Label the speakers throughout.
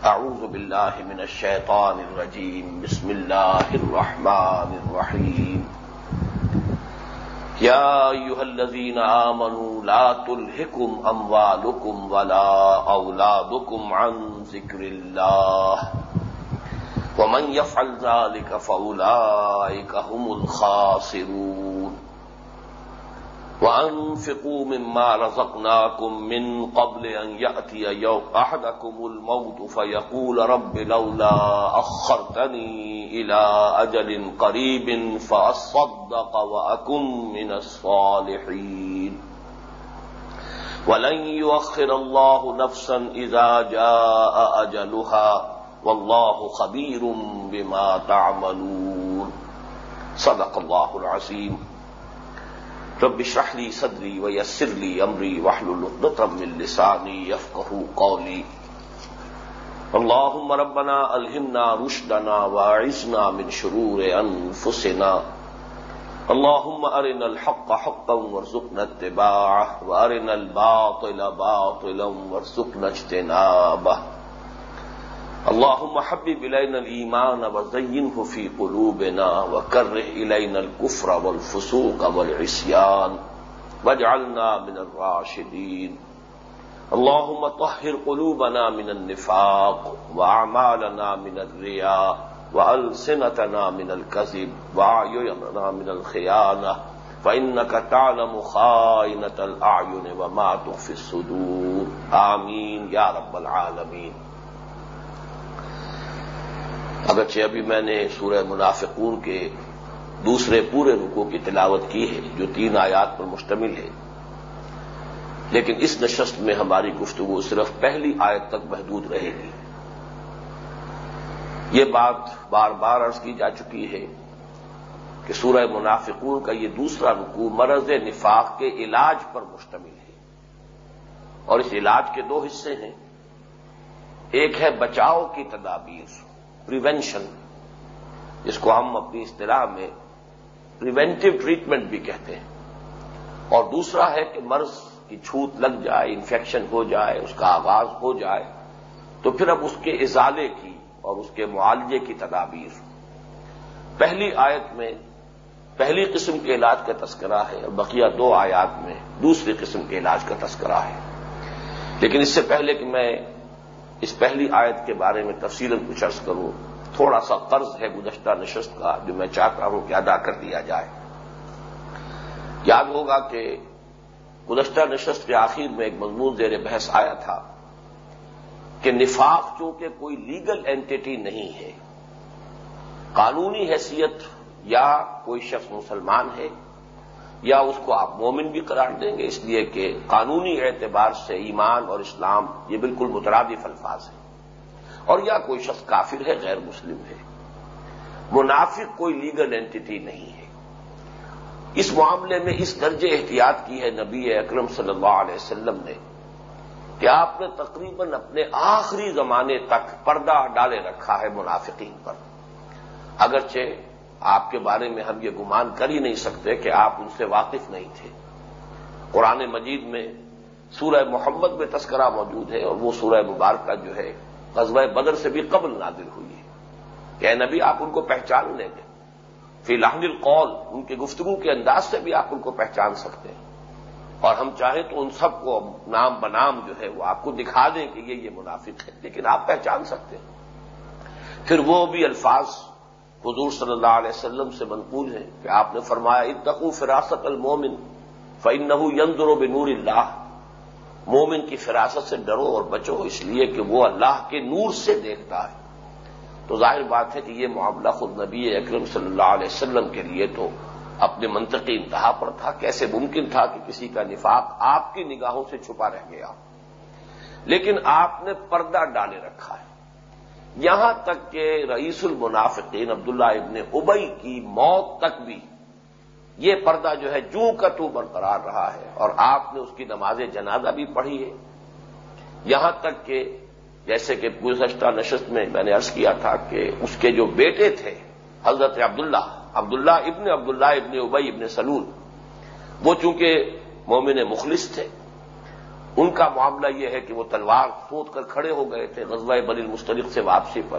Speaker 1: أعوذ بالله من الشيطان الرجيم. بسم الله الرحمن الرحيم. يا أيها الذين آمنوا لا تلهكم أموالكم ولا أولادكم عن ذكر الله. ومن يفعل ذلك فأولئك هم الخاسرون. وأنفقوا مما رزقناكم من قبل أن يأتي يوم أحدكم الموت فيقول رب لولا أخرتني إلى أجل قريب فأصدق وأكن من الصالحين ولن يؤخر الله نفسا إذا جاء أجلها والله خبير بما تعملون صدق الله العظيم رب اشرح لي صدري ويسر لي امري واحلل عقدة من لساني يفقهوا قولي. اللهم ربنا الهمنا رشدنا واعذنا من شرور انفسنا اللهم ارنا الحق حقا وارزقنا اتباعه وارنا الباطل باطلا وارزقنا اجتنابه. اللهم حبب إلينا الإيمان وزينه في قلوبنا وكره إلينا الكفر والفسوق والعصيان واجعلنا من الراشدين اللهم طهر قلوبنا من النفاق وأعمالنا من الرياء وألسنتنا من الكذب وأعيننا من الخيانة فإنك تعلم خائنة الأعين وما تخفي الصدور آمين يا رب العالمين اگرچہ ابھی میں نے سورہ منافقون کے دوسرے پورے رکو کی تلاوت کی ہے، جو تین آیات پر مشتمل ہے۔ لیکن اس نشست میں ہماری گفتگو صرف پہلی آیت تک محدود رہے گی۔ یہ بات بار بار عرض کی جا چکی ہے کہ سورہ منافقون کا یہ دوسرا رکو مرض نفاق کے علاج پر مشتمل ہے۔ اور اس علاج کے دو حصے ہیں۔ ایک ہے بچاؤ کی تدابیر۔ پریونشن جس کو ہم اپنی اصطلاح میں پریونٹو ٹریٹمنٹ بھی کہتے ہیں۔ اور دوسرا ہے کہ مرض کی چھوت لگ جائے انفیکشن ہو جائے، اس کا آغاز ہو جائے، تو پھر اب اس کے ازالے کی اور اس کے معالجے کی تدابیر۔ پہلی آیت میں پہلی قسم کے علاج کا تذکرہ ہے، اور بقیہ دو آیات میں دوسری قسم کے علاج کا تذکرہ ہے۔ لیکن اس سے پہلے کہ میں اس پہلی آیت کے بارے میں تفصیل کچھ عرض کروں۔ تھوڑا سا قرض ہے گزشتہ نشست کا جو میں چاہتا ہوں کہ ادا کر دیا جائے۔ یاد ہوگا کہ گزشتہ نشست کے آخر میں ایک مضمون زیر بحث آیا تھا کہ نفاق چونکہ کوئی لیگل اینٹی نہیں ہے، قانونی حیثیت یا کوئی شخص مسلمان ہے یا اس کو آپ مومن بھی قرار دیں گے اس لیے کہ قانونی اعتبار سے ایمان اور اسلام یہ بالکل مترادف الفاظ ہیں۔ اور یا کوئی شخص کافر ہے، غیر مسلم ہے۔ منافق کوئی لیگل اینٹی نہیں ہے۔ اس معاملے میں اس درجے احتیاط کی ہے نبی اکرم صلی اللہ علیہ وسلم نے کہ آپ نے تقریباً اپنے آخری زمانے تک پردہ ڈالے رکھا ہے منافقین پر۔ اگرچہ آپ کے بارے میں ہم یہ گمان کر ہی نہیں سکتے کہ آپ ان سے واقف نہیں تھے۔ قرآن مجید میں سورہ محمد میں تذکرہ موجود ہے اور وہ سورہ مبارکہ جو ہے قصبہ بدر سے بھی قبل نادل ہوئی ہے۔ کہ نبی، آپ ان کو پہچان لیں گے فی الحال القول، ان کے گفتگو کے انداز سے بھی آپ ان کو پہچان سکتے ہیں۔ اور ہم چاہیں تو ان سب کو نام بنام جو ہے وہ آپ کو دکھا دیں کہ یہ یہ منافق ہے لیکن آپ پہچان سکتے ہیں۔ پھر وہ بھی الفاظ حضور صلی اللہ علیہ وسلم سے منقول ہے کہ آپ نے فرمایا اتقو فراست المومن فن یندر و بنور اللہ۔ مومن کی فراست سے ڈرو اور بچو، اس لیے کہ وہ اللہ کے نور سے دیکھتا ہے۔ تو ظاہر بات ہے کہ یہ معاملہ خود نبی اکرم صلی اللہ علیہ وسلم کے لیے تو اپنے منطقی انتہا پر تھا۔ کیسے ممکن تھا کہ کسی کا نفاق آپ کی نگاہوں سے چھپا رہ گیا؟ لیکن آپ نے پردہ ڈالے رکھا ہے۔ یہاں تک کہ رئیس المنافقین عبداللہ ابن ابئی کی موت تک بھی یہ پردہ جو ہے جو کا تو برقرار رہا ہے اور آپ نے اس کی نماز جنازہ بھی پڑھی ہے۔ یہاں تک کہ جیسے کہ گزشتہ نشست میں میں نے ارض کیا تھا کہ اس کے جو بیٹے تھے، حضرت عبداللہ عبداللہ ابن عبداللہ ابن ابئی ابن سلول، وہ چونکہ مومن مخلص تھے ان کا معاملہ یہ ہے کہ وہ تلوار سوت کر کھڑے ہو گئے تھے غزوہ بلی المستلق سے واپسی پر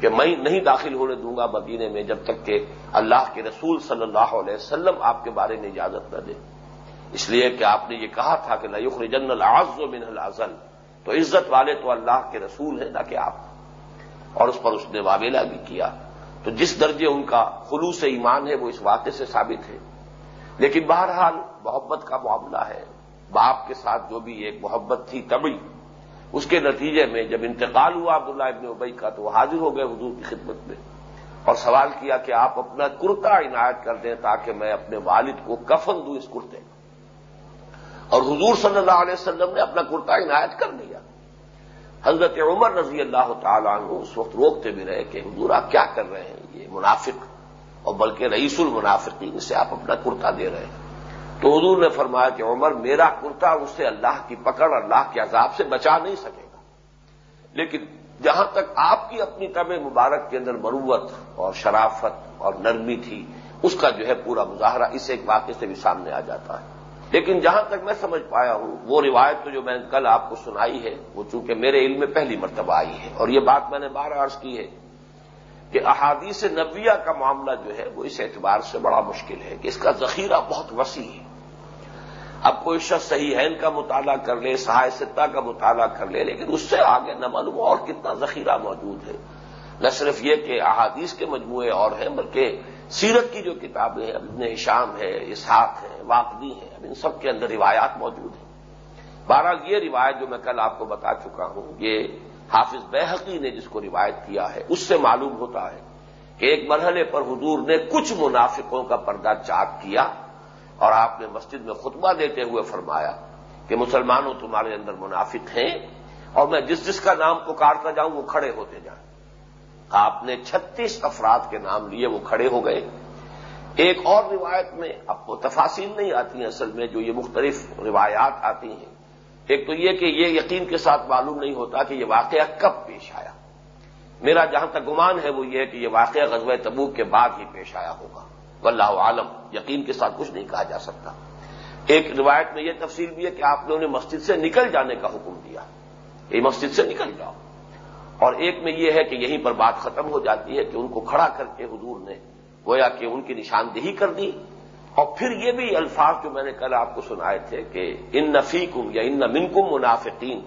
Speaker 1: کہ میں نہیں داخل ہونے دوں گا مدینے میں جب تک کہ اللہ کے رسول صلی اللہ علیہ وسلم آپ کے بارے میں اجازت نہ دے۔ اس لیے کہ آپ نے یہ کہا تھا کہ لخر جن العز و من العزل تو عزت والے تو اللہ کے رسول ہیں نہ کہ آپ۔ اور اس پر اس نے واویلا بھی کیا۔ تو جس درجے ان کا خلوص ایمان ہے وہ اس واقعے سے ثابت ہے۔ لیکن بہرحال محبت کا معاملہ ہے۔ باپ کے ساتھ جو بھی ایک محبت تھی تبھی اس کے نتیجے میں جب انتقال ہوا عبداللہ ابن ابئی کا تو وہ حاضر ہو گئے حضور کی خدمت میں اور سوال کیا کہ آپ اپنا کرتا عنایت کر دیں تاکہ میں اپنے والد کو کفن دوں اس کرتے اور حضور صلی اللہ علیہ وسلم نے اپنا کرتا عنایت کر دیا حضرت عمر رضی اللہ تعالیٰ عنہ اس وقت روکتے بھی رہے کہ حضور آپ کیا کر رہے ہیں؟ یہ منافق۔ اور بلکہ رئیس المنافقین سے آپ اپنا کرتا دے رہے ہیں۔ تو حضور نے فرمایا کہ عمر میرا کرتا اسے اللہ کی پکڑ، اللہ کے عذاب سے بچا نہیں سکے گا۔ لیکن جہاں تک آپ کی اپنی طب مبارک کے اندر مروت اور شرافت اور نرمی تھی، اس کا جو ہے پورا مظاہرہ اس ایک واقعے سے بھی سامنے آ جاتا ہے۔ لیکن جہاں تک میں سمجھ پایا ہوں، وہ روایت تو جو میں کل آپ کو سنائی ہے، وہ چونکہ میرے علم میں پہلی مرتبہ آئی ہے۔ اور یہ بات میں نے بارہ عرض کی ہے کہ احادیث نبیہ کا معاملہ جو ہے، وہ اس اعتبار سے بڑا مشکل ہے کہ اس کا ذخیرہ بہت وسیع ہے۔ اب کوئی شخص صحیح ہے ان کا مطالعہ کر لے سہای ستا کا مطالعہ کر لے، لیکن اس سے آگے نہ معلوم اور کتنا ذخیرہ موجود ہے۔ نہ صرف یہ کہ احادیث کے مجموعے اور ہیں، بلکہ سیرت کی جو کتابیں ہیں ابن شام ہے، اسحاق ہے، واقعی ہے اب ان سب کے اندر روایات موجود ہیں۔ بہرحال یہ روایت جو میں کل آپ کو بتا چکا ہوں، یہ حافظ بحقی نے جس کو روایت کیا ہے، اس سے معلوم ہوتا ہے کہ ایک مرحلے پر حضور نے کچھ منافقوں کا پردہ چاک کیا۔ اور آپ نے مسجد میں خطبہ دیتے ہوئے فرمایا کہ مسلمانوں تمہارے اندر منافق ہیں اور میں جس جس کا نام پکارتا جاؤں وہ کھڑے ہوتے جائیں۔ آپ نے چھتیس افراد کے نام لیے، وہ کھڑے ہو گئے۔ ایک اور روایت میں اب وہ تفاصیل نہیں آتی ہیں اصل میں، جو یہ مختلف روایات آتی ہیں۔ ایک تو یہ کہ یہ یقین کے ساتھ معلوم نہیں ہوتا کہ یہ واقعہ کب پیش آیا۔ میرا جہاں تک گمان ہے وہ یہ کہ یہ واقعہ غزوہ تبوک کے بعد ہی پیش آیا ہوگا۔ واللہ عالم۔ یقین کے ساتھ کچھ نہیں کہا جا سکتا۔ ایک روایت میں یہ تفصیل بھی ہے کہ آپ نے انہیں مسجد سے نکل جانے کا حکم دیا۔ یہ مسجد سے نکل جاؤ۔ اور ایک میں یہ ہے کہ یہیں پر بات ختم ہو جاتی ہے کہ ان کو کھڑا کر کے حضور نے گویا کہ ان کی نشاندہی کر دی۔ اور پھر یہ بھی الفاظ جو میں نے کل آپ کو سنائے تھے کہ ان نفیکم یا ان منکم منافقین۔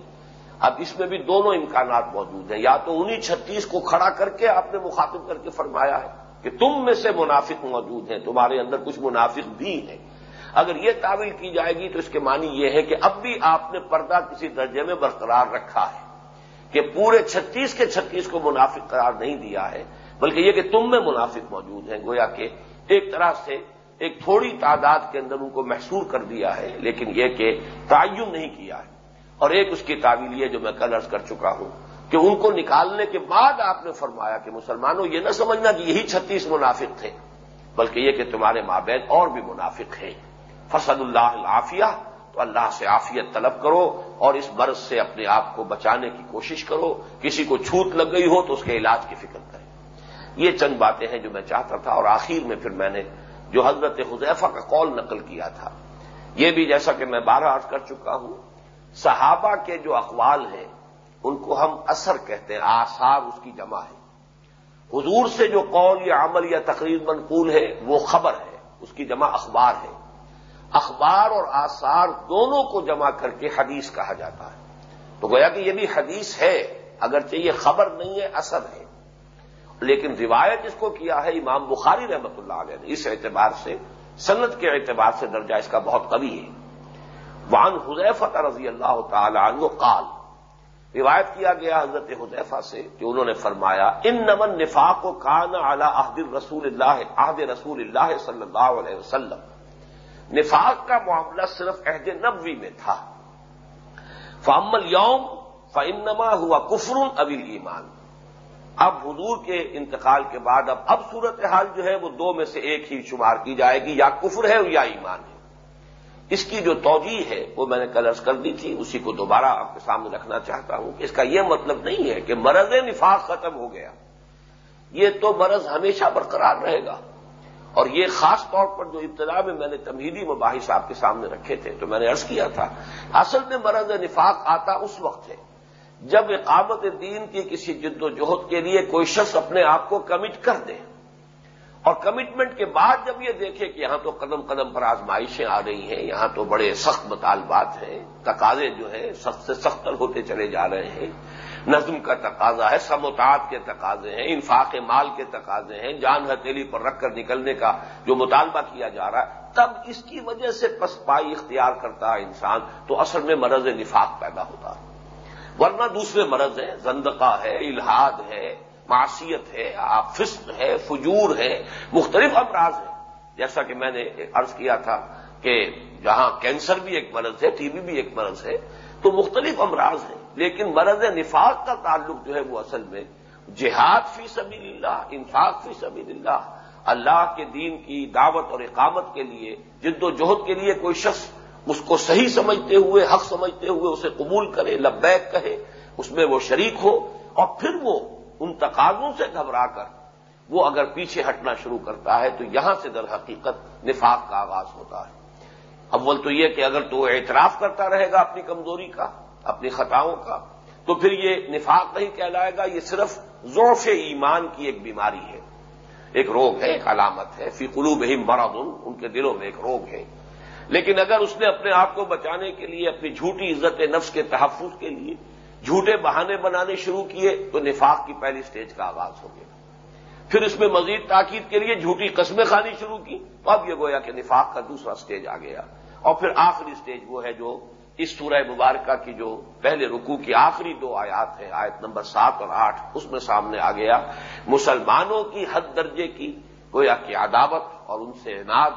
Speaker 1: اب اس میں بھی دونوں امکانات موجود ہیں۔ یا تو انہی چھتیس کو کھڑا کر کے آپ نے مخاطب کر کے فرمایا ہے کہ تم میں سے منافق موجود ہیں، تمہارے اندر کچھ منافق بھی ہیں۔ اگر یہ تعویل کی جائے گی تو اس کے معنی یہ ہے کہ اب بھی آپ نے پردہ کسی درجے میں برقرار رکھا ہے کہ پورے چھتیس کے چھتیس کو منافق قرار نہیں دیا ہے، بلکہ یہ کہ تم میں منافق موجود ہیں۔ گویا کہ ایک طرح سے ایک تھوڑی تعداد کے اندر ان کو محسور کر دیا ہے، لیکن یہ کہ تعین نہیں کیا ہے۔ اور ایک اس کی تعویل یہ جو میں کل کر چکا ہوں۔ کہ ان کو نکالنے کے بعد آپ نے فرمایا کہ مسلمانوں، یہ نہ سمجھنا کہ یہی چھتیس منافق تھے، بلکہ یہ کہ تمہارے مابین اور بھی منافق ہیں۔ فصل اللہ العافیہ تو اللہ سے عافیت طلب کرو اور اس مرض سے اپنے آپ کو بچانے کی کوشش کرو۔ کسی کو چھوٹ لگ گئی ہو تو اس کے علاج کی فکر کریں۔ یہ چند باتیں ہیں جو میں چاہتا تھا اور آخر میں پھر میں نے جو حضرت حذیفہ کا قول نقل کیا تھا۔ یہ بھی جیسا کہ میں بارہ عرض کر چکا ہوں، صحابہ کے جو اقوال ہیں ان کو ہم اثر کہتے ہیں، آثار اس کی جمع ہے۔ حضور سے جو قول یا عمل یا تقریر منقول ہے، وہ خبر ہے، اس کی جمع اخبار ہے۔ اخبار اور آثار دونوں کو جمع کر کے حدیث کہا جاتا ہے۔ تو گویا کہ یہ بھی حدیث ہے، اگرچہ یہ خبر نہیں ہے، اثر ہے۔ لیکن روایت اس کو کیا ہے، امام بخاری رحمت اللہ علیہ نے اس اعتبار سے، سنت کے اعتبار سے درجہ اس کا بہت قوی ہے۔ وان حضیفت رضی اللہ تعالی عنہ قال روایت کیا گیا حضرت حضیفہ سے کہ انہوں نے فرمایا ان نمن نفاق و کان اعلی عہد رسول اللہ، عہد رسول اللہ صلی اللہ علیہ وسلم۔ نفاق کا معاملہ صرف عہد نبوی میں تھا۔ فامل یوم فنما ہوا کفر ابل ایمان اب حضور کے انتقال کے بعد اب اب صورتحال جو ہے وہ دو میں سے ایک ہی شمار کی جائے گی، یا کفر ہے یا ایمان ہے۔ اس کی جو توجہ ہے، وہ میں نے کلرس کر دی تھی، اسی کو دوبارہ آپ کے سامنے رکھنا چاہتا ہوں۔ کہ اس کا یہ مطلب نہیں ہے کہ مرض نفاق ختم ہو گیا۔ یہ تو مرض ہمیشہ برقرار رہے گا۔ اور یہ خاص طور پر جو ابتدا میں میں نے تمہیدی مباحث آپ کے سامنے رکھے تھے، تو میں نے عرض کیا تھا، اصل میں مرض نفاق آتا اس وقت ہے، جب اقامت دین کی کسی جد و جہد کے لیے کوئی شخص اپنے آپ کو کمٹ کر دے۔ اور کمٹمنٹ کے بعد جب یہ دیکھے کہ یہاں تو قدم قدم پر آزمائشیں آ رہی ہیں، یہاں تو بڑے سخت مطالبات ہیں، تقاضے جو ہیں سخت سے سخت ہوتے چلے جا رہے ہیں۔ نظم کا تقاضا ہے سموتات کے تقاضے ہیں، انفاق مال کے تقاضے ہیں، جان ہتھیلی پر رکھ کر نکلنے کا جو مطالبہ کیا جا رہا ہے، تب اس کی وجہ سے پسپائی اختیار کرتا ہے انسان تو اصل میں مرض نفاق پیدا ہوتا۔ ہے ورنہ دوسرے مرض ہیں، زندقہ ہے الحاد ہے۔ معاشیت ہے فسق ہے، فجور ہے، مختلف امراض ہیں۔ جیسا کہ میں نے عرض کیا تھا کہ جہاں کینسر بھی ایک مرض ہے، ٹی بی بھی ایک مرض ہے، تو مختلف امراض ہیں۔ لیکن مرض نفاق کا تعلق جو ہے وہ اصل میں جہاد فی سبیل اللہ انفاق فی سبیل اللہ اللہ کے دین کی دعوت اور اقامت کے لیے، جد و جہد کے لیے کوئی شخص اس کو صحیح سمجھتے ہوئے، حق سمجھتے ہوئے اسے قبول کرے، لبیک کہے، اس میں وہ شریک ہو اور پھر وہ ان تقاضوں سے گھبرا کر وہ اگر پیچھے ہٹنا شروع کرتا ہے تو یہاں سے در حقیقت نفاق کا آغاز ہوتا ہے۔ اول تو یہ کہ اگر تو اعتراف کرتا رہے گا اپنی کمزوری کا، اپنی خطاؤں کا، تو پھر یہ نفاق نہیں کہلائے گا، یہ صرف ذوف ایمان کی ایک بیماری ہے۔ ایک روگ ہے، ایک علامت ہے۔ فی قلوب ہی مرد ان کے دلوں میں ایک روگ ہے۔ لیکن اگر اس نے اپنے آپ کو بچانے کے لیے، اپنی جھوٹی عزت نفس کے تحفظ کے لیے جھوٹے بہانے بنانے شروع کیے تو نفاق کی پہلی سٹیج کا آغاز ہو گیا۔ پھر اس میں مزید تاکید کے لیے جھوٹی قسمیں کھانی شروع کی، تو اب یہ گویا کہ نفاق کا دوسرا سٹیج آ گیا۔ اور پھر آخری سٹیج وہ ہے جو اس سورہ مبارکہ کی جو پہلے رکوع کی آخری دو آیات ہیں، آیت نمبر سات اور آٹھ، اس میں سامنے آ گیا۔ مسلمانوں کی حد درجے کی گویا کی عداوت اور ان سے اناد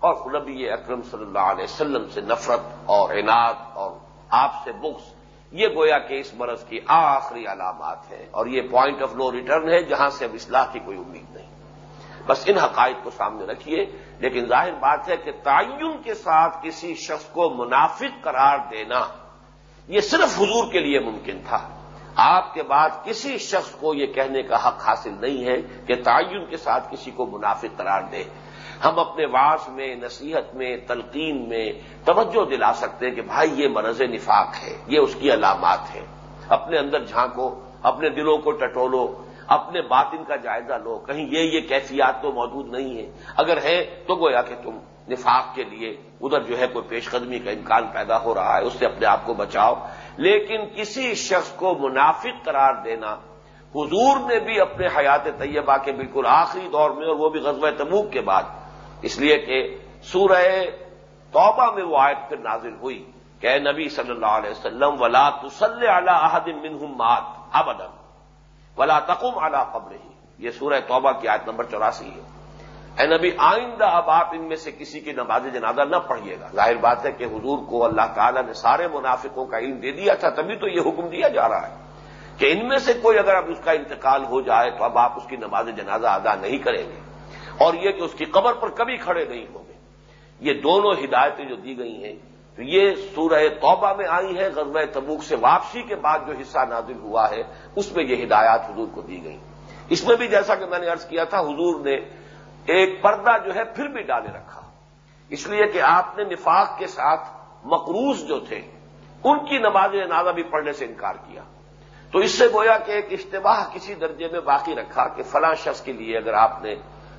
Speaker 1: اور نبی اکرم صلی اللہ علیہ وسلم سے نفرت اور عناد اور آپ سے بکس یہ گویا کہ اس مرض کی آخری علامات ہیں اور یہ پوائنٹ آف نو ریٹرن ہے جہاں سے اب اصلاح کی کوئی امید نہیں۔ بس ان حقائق کو سامنے رکھیے، لیکن ظاہر بات ہے کہ تعین کے ساتھ کسی شخص کو منافق قرار دینا یہ صرف حضور کے لیے ممکن تھا۔ آپ کے بعد کسی شخص کو یہ کہنے کا حق حاصل نہیں ہے کہ تعین کے ساتھ کسی کو منافق قرار دے۔ ہم اپنے واس میں، نصیحت میں، تلقین میں توجہ دلا سکتے ہیں کہ بھائی یہ مرض نفاق ہے، یہ اس کی علامات ہے اپنے اندر جھانکو، اپنے دلوں کو ٹٹولو، اپنے باطن کا جائزہ لو۔ کہیں یہ یہ کیفیات تو موجود نہیں ہے اگر ہے تو گویا کہ تم نفاق کے لیے ادھر جو ہے کوئی پیش قدمی کا امکان پیدا ہو رہا ہے، اس سے اپنے آپ کو بچاؤ۔ لیکن کسی شخص کو منافق قرار دینا، حضور نے بھی اپنے حیات طیبہ کے بالکل آخری دور میں اور وہ بھی غزوہ تبوک کے بعد اس لیے کہ سورہ توبہ میں وہ آیت پھر نازل ہوئی کہ نبی صلی اللہ علیہ وسلم، ولا تسل علی احد منہم مات، ابدا، ولا تقم علی قبر ہی یہ سورہ توبہ کی آیت نمبر چوراسی ہے۔ اے نبی، آئندہ اب آپ ان میں سے کسی کی نماز جنازہ نہ پڑھیے گا۔ ظاہر بات ہے کہ حضور کو اللہ تعالیٰ نے سارے منافقوں کا علم دے دیا تھا، تبھی تو یہ حکم دیا جا رہا ہے کہ ان میں سے کوئی اگر اب اس کا انتقال ہو جائے تو اب آپ اس کی نماز جنازہ ادا نہیں کریں گے۔ اور یہ کہ اس کی قبر پر کبھی کھڑے نہیں ہوں گے یہ دونوں ہدایتیں جو دی گئی ہیں، تو یہ سورہ توبہ میں آئی ہے غزوہ تبوک سے واپسی کے بعد جو حصہ نازل ہوا ہے، اس میں یہ ہدایات حضور کو دی گئی۔ اس میں بھی جیسا کہ میں نے ارض کیا تھا، حضور نے ایک پردہ جو ہے پھر بھی ڈالے رکھا۔ اس لیے کہ آپ نے نفاق کے ساتھ مقروض جو تھے، ان کی نماز نازہ بھی پڑھنے سے انکار کیا۔ تو اس سے گویا کہ ایک اشتباہ کسی درجے میں باقی رکھا کہ فلاں شخص کے لیے اگر آپ نے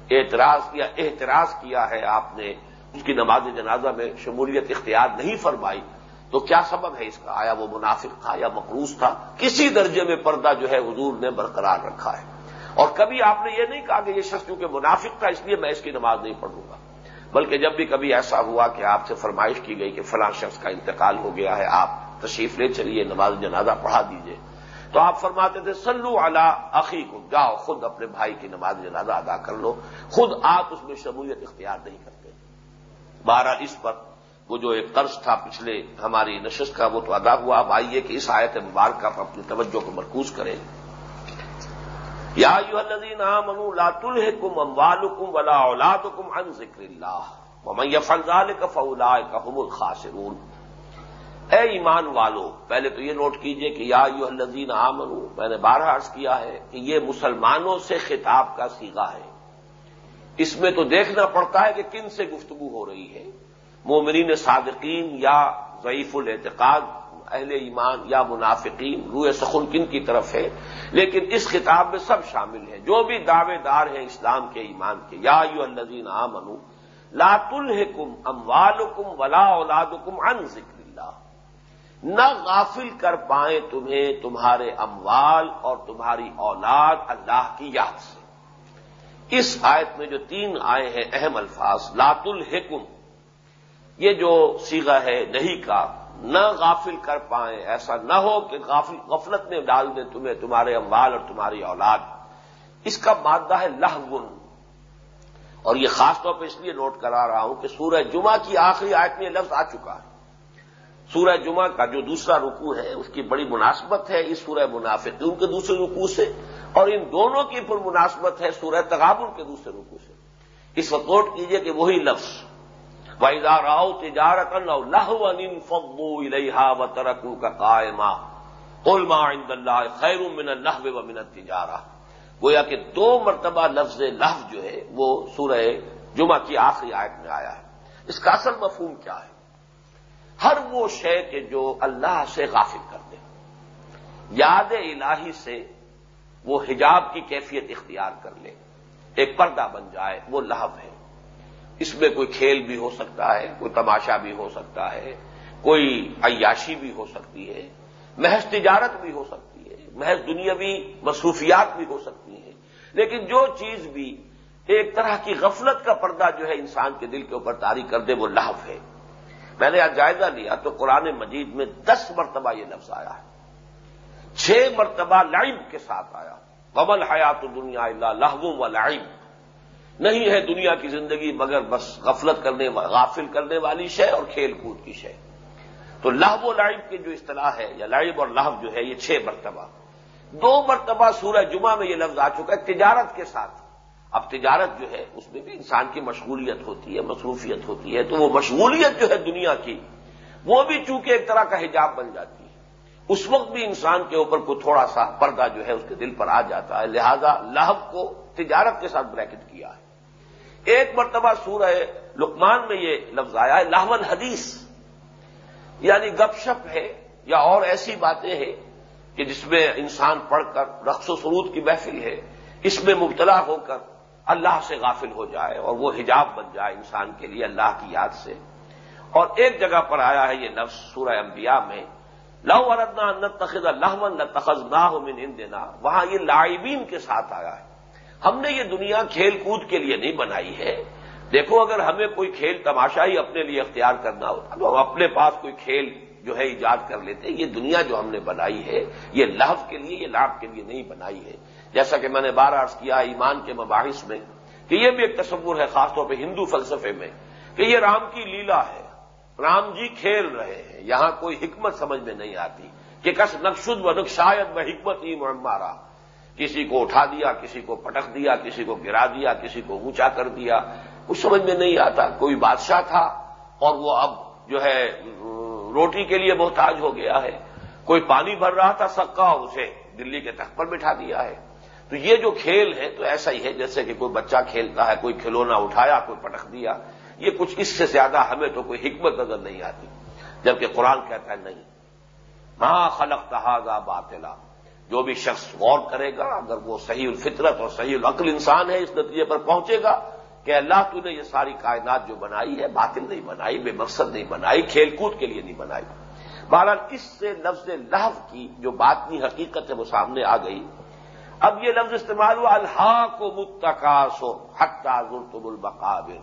Speaker 1: اعتراض یا احتراز کیا ہے آپ نے۔ اس کی نماز جنازہ میں شمولیت اختیار نہیں فرمائی۔ تو کیا سبب ہے اس کا؟ آیا وہ منافق تھا یا مقروض تھا؟ کسی درجے میں پردہ جو ہے حضور نے برقرار رکھا ہے۔ اور کبھی آپ نے یہ نہیں کہا کہ یہ شخص کیونکہ منافق تھا، اس لیے میں اس کی نماز نہیں پڑھوں گا۔ بلکہ جب بھی کبھی ایسا ہوا کہ آپ سے فرمائش کی گئی کہ فلاں شخص کا انتقال ہو گیا ہے، آپ تشریف لے چلیے، نماز جنازہ پڑھا دیجیے تو آپ فرماتے تھے سلو اعلی عقی کو جاؤ، خود اپنے بھائی کی نماز جنازہ ادا کر لو۔ خود آپ اس میں شمولیت اختیار نہیں کرتے۔ بارہ، اس پر وہ جو ایک قرض تھا پچھلے ہماری نشست کا، وہ تو ادا ہوا۔ اب آئیے کہ اس آیت مبارکہ پر اپنی توجہ کو مرکوز کریں۔ یا الذین آمنوا لا تلهکم اموالکم ولا اولادکم عن ذکر اللہ۔ ومن یفعل ذلک فاولئک هم الخاسرون۔ اے ایمان والو، پہلے تو یہ نوٹ کیجیے کہ یا یو الذین آمنوا میں نے بارہ عرض کیا ہے کہ یہ مسلمانوں سے خطاب کا سیگا ہے۔ اس میں تو دیکھنا پڑتا ہے کہ کن سے گفتگو ہو رہی ہے۔ مومنین صادقین یا ضعیف الاعتقاد، اہل ایمان یا منافقین، روئے سخن کن کی طرف ہے۔ لیکن اس خطاب میں سب شامل ہیں۔ جو بھی دعوے دار ہیں اسلام کے، ایمان کے، یا یو الزین عام انو لات الحکم اموالکم ولا اولادکم عن ذکر نہ غافل کر پائیں تمہیں تمہارے اموال اور تمہاری اولاد اللہ کی یاد سے۔ اس آیت میں جو تین آئے ہیں اہم الفاظ لات الحکم یہ جو سیگا ہے نہیں کا، نہ غافل کر پائیں، ایسا نہ ہو کہ غافل، غفلت میں ڈال دیں تمہیں تمہارے اموال اور تمہاری اولاد۔ اس کا مادہ ہے لہگن اور یہ خاص طور پہ اس لیے نوٹ کرا رہا ہوں کہ سورہ جمعہ کی آخری آیت میں یہ لفظ آ چکا ہے۔ سورہ جمعہ کا جو دوسرا رکوع ہے، اس کی بڑی مناسبت ہے اس سورہ منافقین کے دوسرے رکوع سے، اور ان دونوں کی پر مناسبت ہے سورہ تغابل کے دوسرے رکوع سے۔ اس وقت نوٹ کیجیے کہ وہی لفظ ویزا راؤ تجارت فبو الحا و ترکو کا قائمہ قلما عند اللہ خیر من اللہ و من تجارہ گویا کہ دو مرتبہ لفظ لفظ جو ہے، وہ سورہ جمعہ کی آخری آیت میں آیا ہے۔ اس کا اصل مفہوم کیا ہے؟ ہر وہ شے کہ جو اللہ سے غافل کر دے۔ یاد الہی سے وہ حجاب کی کیفیت اختیار کر لے۔ ایک پردہ بن جائے، وہ لہب ہے۔ اس میں کوئی کھیل بھی ہو سکتا ہے، کوئی تماشا بھی ہو سکتا ہے، کوئی عیاشی بھی ہو سکتی ہے، محض تجارت بھی ہو سکتی ہے، محض دنیاوی مصروفیات بھی ہو سکتی ہیں۔ لیکن جو چیز بھی ایک طرح کی غفلت کا پردہ جو ہے انسان کے دل کے اوپر تاری کر دے، وہ لحف ہے۔ میں نے آج جائزہ لیا تو قرآن مجید میں دس مرتبہ یہ لفظ آیا ہے۔ چھ مرتبہ لائب کے ساتھ آیا۔ قبل حیات دنیا اللہ لہو و لائب نہیں ہے دنیا کی زندگی مگر بس غفلت کرنے غافل کرنے والی شے اور کھیل کود کی شے۔ تو لہب و لائب کی جو اصطلاح ہے، یا لائب اور لہب جو ہے، یہ چھ مرتبہ۔ دو مرتبہ سورہ جمعہ میں یہ لفظ آ چکا ہے، تجارت کے ساتھ۔ اب تجارت جو ہے، اس میں بھی انسان کی مشغولیت ہوتی ہے، مصروفیت ہوتی ہے، تو وہ مشغولیت جو ہے دنیا کی، وہ بھی چونکہ ایک طرح کا حجاب بن جاتی ہے۔ اس وقت بھی انسان کے اوپر کوئی تھوڑا سا پردہ جو ہے، اس کے دل پر آ جاتا ہے۔ لہذا لہب کو تجارت کے ساتھ بریکٹ کیا ہے۔ ایک مرتبہ سورہ لکمان میں یہ لفظ آیا ہے لاہون حدیث یعنی گپ شپ ہے یا اور ایسی باتیں ہیں کہ جس میں انسان پڑھ کر رقص و سرود کی محفل ہے، اس میں مبتلا ہو کر اللہ سے غافل ہو جائے اور وہ حجاب بن جائے انسان کے لیے اللہ کی یاد سے۔ اور ایک جگہ پر آیا ہے یہ لفظ سورہ انبیاء میں، لو اردنا نہ تخذ اللہ تخذ نہ ہو من دینا وہاں یہ لائبین کے ساتھ آیا ہے۔ ہم نے یہ دنیا کھیل کود کے لیے نہیں بنائی ہے۔ دیکھو، اگر ہمیں کوئی کھیل تماشا ہی اپنے لیے اختیار کرنا ہوتا، تو ہم اپنے پاس کوئی کھیل جو ہے ایجاد کر لیتے۔ یہ دنیا جو ہم نے بنائی ہے، یہ لحف کے لیے، یہ لابھ کے لیے نہیں بنائی ہے۔ جیسا کہ میں نے بار عرض کیا ایمان کے مباحث میں کہ یہ بھی ایک تصور ہے، خاص طور پہ ہندو فلسفے میں، کہ یہ رام کی لیلا ہے، رام جی کھیل رہے ہیں۔ یہاں کوئی حکمت سمجھ میں نہیں آتی کہ کس نقشد و نقشایت میں حکمت ہی مارا کسی کو اٹھا دیا، کسی کو پٹک دیا، کسی کو گرا دیا، کسی کو اونچا کر دیا، کچھ سمجھ میں نہیں آتا۔ کوئی بادشاہ تھا اور وہ اب جو ہے، روٹی کے لیے محتاج ہو گیا ہے۔ کوئی پانی بھر رہا تھا، سکا اسے دلی کے تخت پر بٹھا دیا ہے۔ تو یہ جو کھیل ہے تو ایسا ہی ہے جیسے کہ کوئی بچہ کھیلتا ہے، کوئی کھلونا اٹھایا، کوئی پٹک دیا، یہ کچھ اس سے زیادہ ہمیں تو کوئی حکمت نظر نہیں آتی، جبکہ قرآن کہتا ہے نہیں۔ ماں خلق تحاظا باطلا۔ جو بھی شخص غور کرے گا، اگر وہ صحیح الفطرت اور صحیح العقل انسان ہے، اس نتیجے پر پہنچے گا کہ اللہ تو نے یہ ساری کائنات جو بنائی ہے، باطل نہیں بنائی، بے مقصد نہیں بنائی، کھیل کود کے لیے نہیں بنائی۔ بہرحال اس سے لفظ لحو کی جو باتنی حقیقت ہے وہ سامنے آ گئی۔ اب یہ لفظ استعمال ہوا اللہ کو متقاصو حتہ تم المقابر.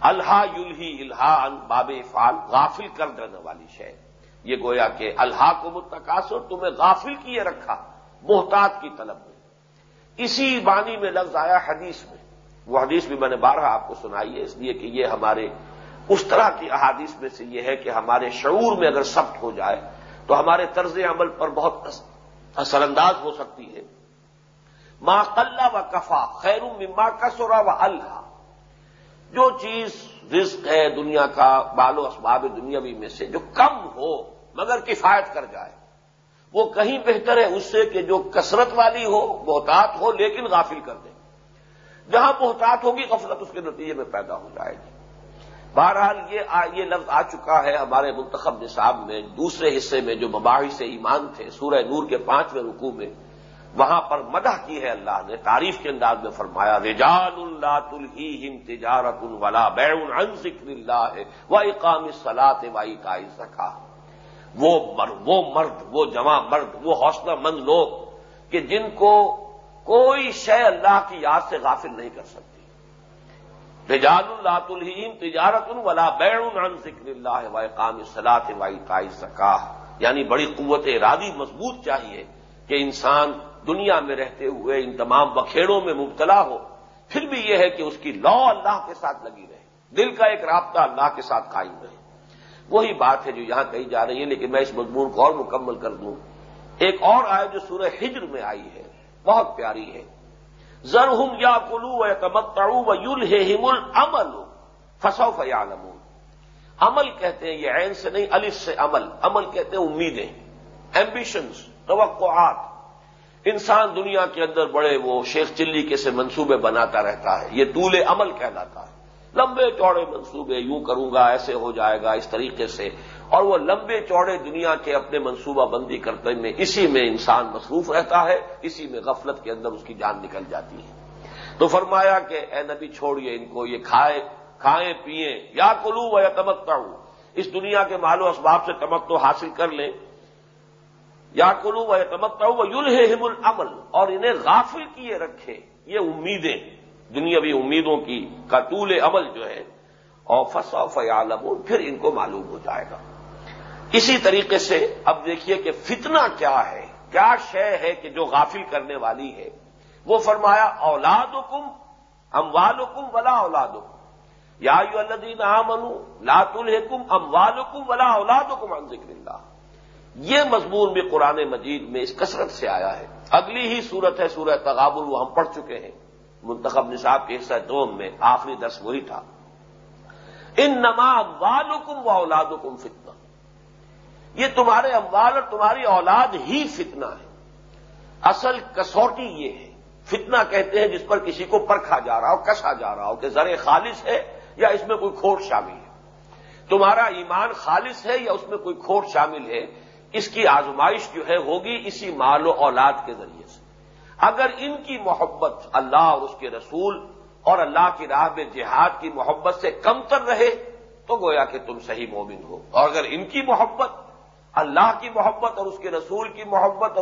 Speaker 1: اللہ یلہی الحا باب فال غافل کر دینے والی شے. یہ گویا کہ اللہ کو متقاصر، تمہیں غافل کیے رکھا، محتاط کی طلب میں. اسی بانی میں لفظ آیا حدیث میں. وہ حدیث بھی میں نے بارہ آپ کو سنائی ہے، اس لیے کہ یہ ہمارے اس طرح کی احادیث میں سے یہ ہے کہ ہمارے شعور میں اگر سخت ہو جائے، تو ہمارے طرز عمل پر بہت اثر انداز ہو سکتی ہے۔ ما قلہ و کفا، خیر مما کسرا و اللہ جو چیز رزق ہے دنیا کا، بال و اسباب دنیاوی میں سے، جو کم ہو مگر کفایت کر جائے، وہ کہیں بہتر ہے اس سے کہ جو کثرت والی ہو بہتات ہو، لیکن غافل کر دے۔ جہاں بہتات ہوگی، غفلت اس کے نتیجے میں پیدا ہو جائے گی۔ بہرحال یہ یہ لفظ آ چکا ہے ہمارے منتخب نصاب میں، دوسرے حصے میں جو مباحث ایمان تھے، سورہ نور کے پانچویں رکوع میں۔ وہاں پر مدح کی ہے اللہ نے، تعریف کے انداز میں فرمایا، رجال اللہ تلہی تجارت ولا عن ذکر اللہ و اقام سلاط وائی کا سکھا وہ مرد وہ مرد، وہ جمع مرد، وہ حوصلہ مند لوگ کہ جن کو کوئی شے اللہ کی یاد سے غافل نہیں کر سکتی۔ رجال اللہ تلہیم تجارت ولا عن ذکر اللہ و اقام سلاط وائی کا سکا یعنی بڑی قوت ارادی مضبوط چاہیے کہ انسان دنیا میں رہتے ہوئے ان تمام بکھیڑوں میں مبتلا ہو، پھر بھی یہ ہے کہ اس کی لو اللہ کے ساتھ لگی رہے۔ دل کا ایک رابطہ اللہ کے ساتھ قائم رہے۔ وہی بات ہے جو یہاں کہی جا رہی ہے، لیکن میں اس مضمون کو اور مکمل کر دوں۔ ایک اور آئے جو سورہ ہجر میں آئی ہے، بہت پیاری ہے۔ زر ہم یا کلو و تمتڑ و یل ہے ہمل امل فسو فیالم عمل کہتے ہیں، یہ عین سے نہیں، الف سے عمل۔ عمل کہتے ہیں امیدیں ایمبیشنز توقعات۔ انسان دنیا کے اندر بڑے وہ شیخ چلی کے سے منصوبے بناتا رہتا ہے، یہ طول عمل کہلاتا ہے۔ لمبے چوڑے منصوبے یوں کروں گا، ایسے ہو جائے گا، اس طریقے سے۔ اور وہ لمبے چوڑے دنیا کے اپنے منصوبہ بندی کرتے میں اسی میں انسان مصروف رہتا ہے، اسی میں غفلت کے اندر اس کی جان نکل جاتی ہے۔ تو فرمایا کہ، اے نبی چھوڑیے ان کو، یہ کھائے، کھائیں، پیئیں۔ یا کلو و یا تمکتا ہوں اس دنیا کے مال و اسباب سے تمک تو حاصل کر لیں۔ یا کلو و تمکتا وہ یل ہے عمل اور انہیں غافل کیے رکھے یہ امیدیں، دنیاوی امیدوں کی، کا طول عمل جو ہے۔ اور فسا فیالم پھر ان کو معلوم ہو جائے گا۔ اسی طریقے سے اب دیکھیے کہ فتنہ کیا ہے، کیا شے ہے کہ جو غافل کرنے والی ہے۔ وہ فرمایا اولاد حکم اموال حکم ولا اولاد حکم یا الدین منو لات الحکم اموال حکم ولا اولاد حکم ذکر اللہ۔ یہ مضمون بھی قرآن مجید میں اس کثرت سے آیا ہے۔ اگلی ہی صورت ہے، سورہ تغابل وہ ہم پڑھ چکے ہیں۔ منتخب نصاب کے حصہ دوم میں آخری درس وہی تھا۔ ان نما اموالکم و اولادکم فتنہ۔ یہ تمہارے اموال اور تمہاری اولاد ہی فتنہ ہے۔ اصل کسوٹی یہ ہے۔ فتنہ کہتے ہیں جس پر کسی کو پرکھا جا رہا ہو، کسا جا رہا ہو کہ زر خالص ہے یا اس میں کوئی کھوٹ شامل ہے۔ تمہارا ایمان خالص ہے یا اس میں کوئی کھوٹ شامل ہے؟ اس کی آزمائش جو ہے ہوگی اسی مال و اولاد کے ذریعے سے۔ اگر ان کی محبت اللہ اور اس کے رسول اور اللہ کی راہ میں جہاد کی محبت سے کم تر رہے، تو گویا کہ تم صحیح مومن ہو۔ اور اگر ان کی محبت، اللہ کی محبت اور اس کے رسول کی محبت اور